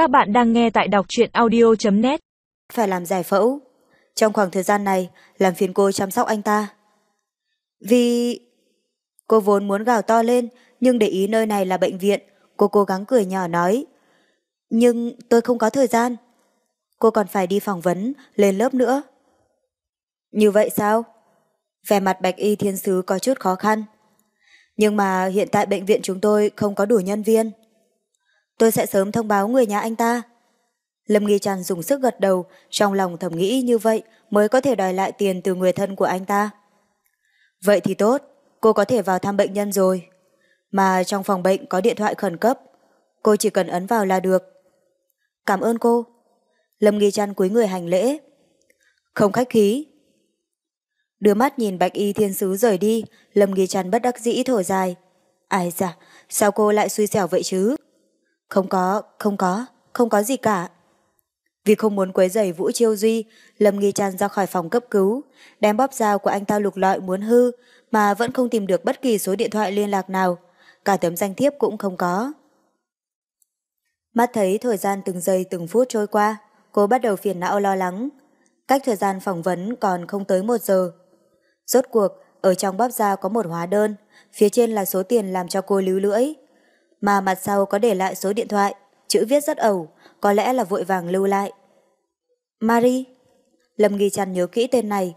Các bạn đang nghe tại đọc truyện audio.net Phải làm giải phẫu. Trong khoảng thời gian này, làm phiền cô chăm sóc anh ta. Vì... Cô vốn muốn gào to lên, nhưng để ý nơi này là bệnh viện, cô cố gắng cười nhỏ nói. Nhưng tôi không có thời gian. Cô còn phải đi phỏng vấn, lên lớp nữa. Như vậy sao? Vẻ mặt bạch y thiên sứ có chút khó khăn. Nhưng mà hiện tại bệnh viện chúng tôi không có đủ nhân viên. Tôi sẽ sớm thông báo người nhà anh ta. Lâm Nghi Trần dùng sức gật đầu, trong lòng thầm nghĩ như vậy mới có thể đòi lại tiền từ người thân của anh ta. Vậy thì tốt, cô có thể vào thăm bệnh nhân rồi. Mà trong phòng bệnh có điện thoại khẩn cấp, cô chỉ cần ấn vào là được. Cảm ơn cô. Lâm Nghi Trăn cúi người hành lễ. Không khách khí. Đưa mắt nhìn bạch y thiên sứ rời đi, Lâm Nghi Trăn bất đắc dĩ thở dài. Ai da, sao cô lại xui xẻo vậy chứ? Không có, không có, không có gì cả. Vì không muốn quấy rầy Vũ Chiêu Duy, Lâm Nghi Trăn ra khỏi phòng cấp cứu, đem bóp dao của anh ta lục lọi muốn hư, mà vẫn không tìm được bất kỳ số điện thoại liên lạc nào. Cả tấm danh thiếp cũng không có. Mắt thấy thời gian từng giây từng phút trôi qua, cô bắt đầu phiền não lo lắng. Cách thời gian phỏng vấn còn không tới một giờ. Rốt cuộc, ở trong bóp dao có một hóa đơn, phía trên là số tiền làm cho cô lưu lưỡi. Mà mặt sau có để lại số điện thoại, chữ viết rất ẩu, có lẽ là vội vàng lưu lại. Marie. Lâm Nghi Trăn nhớ kỹ tên này.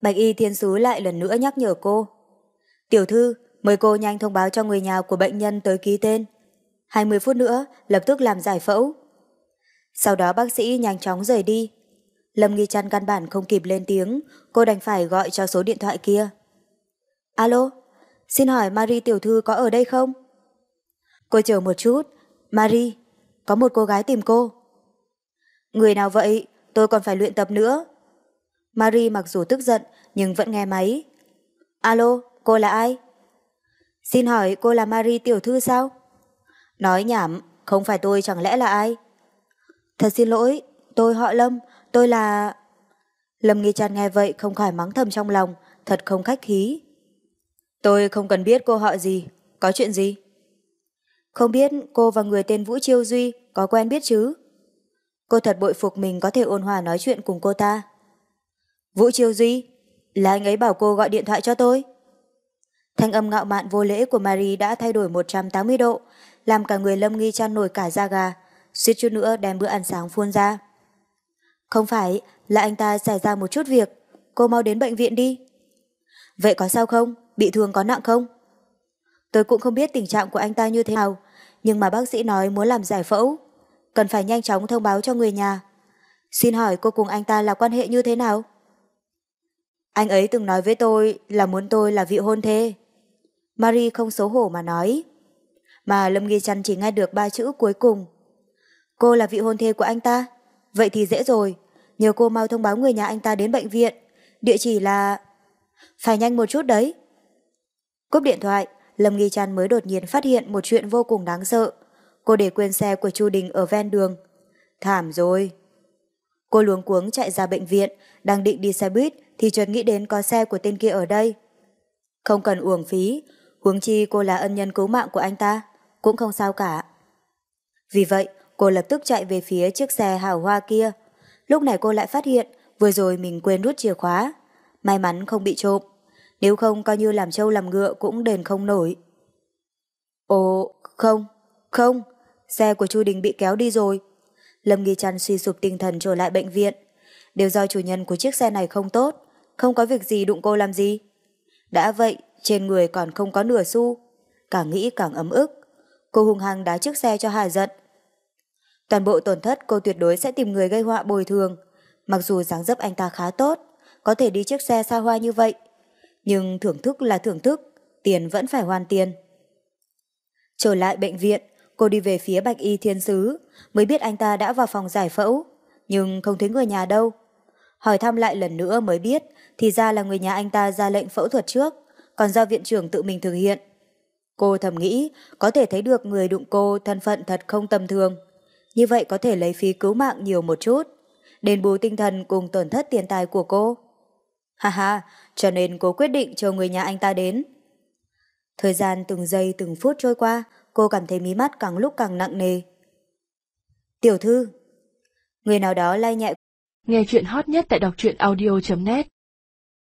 Bạch Y Thiên Sứ lại lần nữa nhắc nhở cô. Tiểu thư, mời cô nhanh thông báo cho người nhà của bệnh nhân tới ký tên. 20 phút nữa, lập tức làm giải phẫu. Sau đó bác sĩ nhanh chóng rời đi. Lâm Nghi Trăn căn bản không kịp lên tiếng, cô đành phải gọi cho số điện thoại kia. Alo, xin hỏi Marie tiểu thư có ở đây không? Cô chờ một chút. Marie, có một cô gái tìm cô. Người nào vậy? Tôi còn phải luyện tập nữa. Marie mặc dù tức giận nhưng vẫn nghe máy. Alo, cô là ai? Xin hỏi cô là Marie tiểu thư sao? Nói nhảm, không phải tôi chẳng lẽ là ai? Thật xin lỗi, tôi họ Lâm, tôi là... Lâm Nghi Trăn nghe vậy không khỏi mắng thầm trong lòng, thật không khách khí. Tôi không cần biết cô họ gì, có chuyện gì? Không biết cô và người tên Vũ Chiêu Duy có quen biết chứ? Cô thật bội phục mình có thể ôn hòa nói chuyện cùng cô ta. Vũ Chiêu Duy, là anh ấy bảo cô gọi điện thoại cho tôi. Thanh âm ngạo mạn vô lễ của Marie đã thay đổi 180 độ, làm cả người lâm nghi chăn nổi cả da gà, suýt chút nữa đem bữa ăn sáng phun ra. Không phải, là anh ta xảy ra một chút việc, cô mau đến bệnh viện đi. Vậy có sao không? Bị thương có nặng không? Tôi cũng không biết tình trạng của anh ta như thế nào, nhưng mà bác sĩ nói muốn làm giải phẫu, cần phải nhanh chóng thông báo cho người nhà. Xin hỏi cô cùng anh ta là quan hệ như thế nào? Anh ấy từng nói với tôi là muốn tôi là vị hôn thê. Marie không xấu hổ mà nói. Mà Lâm Nghi Trăn chỉ nghe được ba chữ cuối cùng. Cô là vị hôn thê của anh ta? Vậy thì dễ rồi. Nhờ cô mau thông báo người nhà anh ta đến bệnh viện. Địa chỉ là... Phải nhanh một chút đấy. Cúp điện thoại, Lâm Nghi Trăn mới đột nhiên phát hiện một chuyện vô cùng đáng sợ. Cô để quên xe của Chu Đình ở ven đường. Thảm rồi. Cô luống cuống chạy ra bệnh viện, đang định đi xe buýt thì chợt nghĩ đến có xe của tên kia ở đây. Không cần uổng phí, huống chi cô là ân nhân cứu mạng của anh ta, cũng không sao cả. Vì vậy, cô lập tức chạy về phía chiếc xe hào hoa kia. Lúc này cô lại phát hiện vừa rồi mình quên rút chìa khóa. May mắn không bị trộm. Nếu không coi như làm trâu làm ngựa cũng đền không nổi. Ồ, không, không, xe của Chu Đình bị kéo đi rồi. Lâm Nghi Trăn suy sụp tinh thần trở lại bệnh viện. Đều do chủ nhân của chiếc xe này không tốt, không có việc gì đụng cô làm gì. Đã vậy, trên người còn không có nửa xu. Càng nghĩ càng ấm ức. Cô hung hăng đá chiếc xe cho Hà giận. Toàn bộ tổn thất cô tuyệt đối sẽ tìm người gây họa bồi thường. Mặc dù dáng dấp anh ta khá tốt, có thể đi chiếc xe xa hoa như vậy. Nhưng thưởng thức là thưởng thức, tiền vẫn phải hoàn tiền. Trở lại bệnh viện, cô đi về phía Bạch Y Thiên Sứ, mới biết anh ta đã vào phòng giải phẫu, nhưng không thấy người nhà đâu. Hỏi thăm lại lần nữa mới biết, thì ra là người nhà anh ta ra lệnh phẫu thuật trước, còn do viện trưởng tự mình thực hiện. Cô thầm nghĩ, có thể thấy được người đụng cô thân phận thật không tầm thường. Như vậy có thể lấy phí cứu mạng nhiều một chút, đền bù tinh thần cùng tổn thất tiền tài của cô. Ha ha, cho nên cô quyết định cho người nhà anh ta đến. Thời gian từng giây từng phút trôi qua, cô cảm thấy mí mắt càng lúc càng nặng nề. Tiểu thư. Người nào đó lay nhẹ. Nghe chuyện hot nhất tại đọc truyện audio.net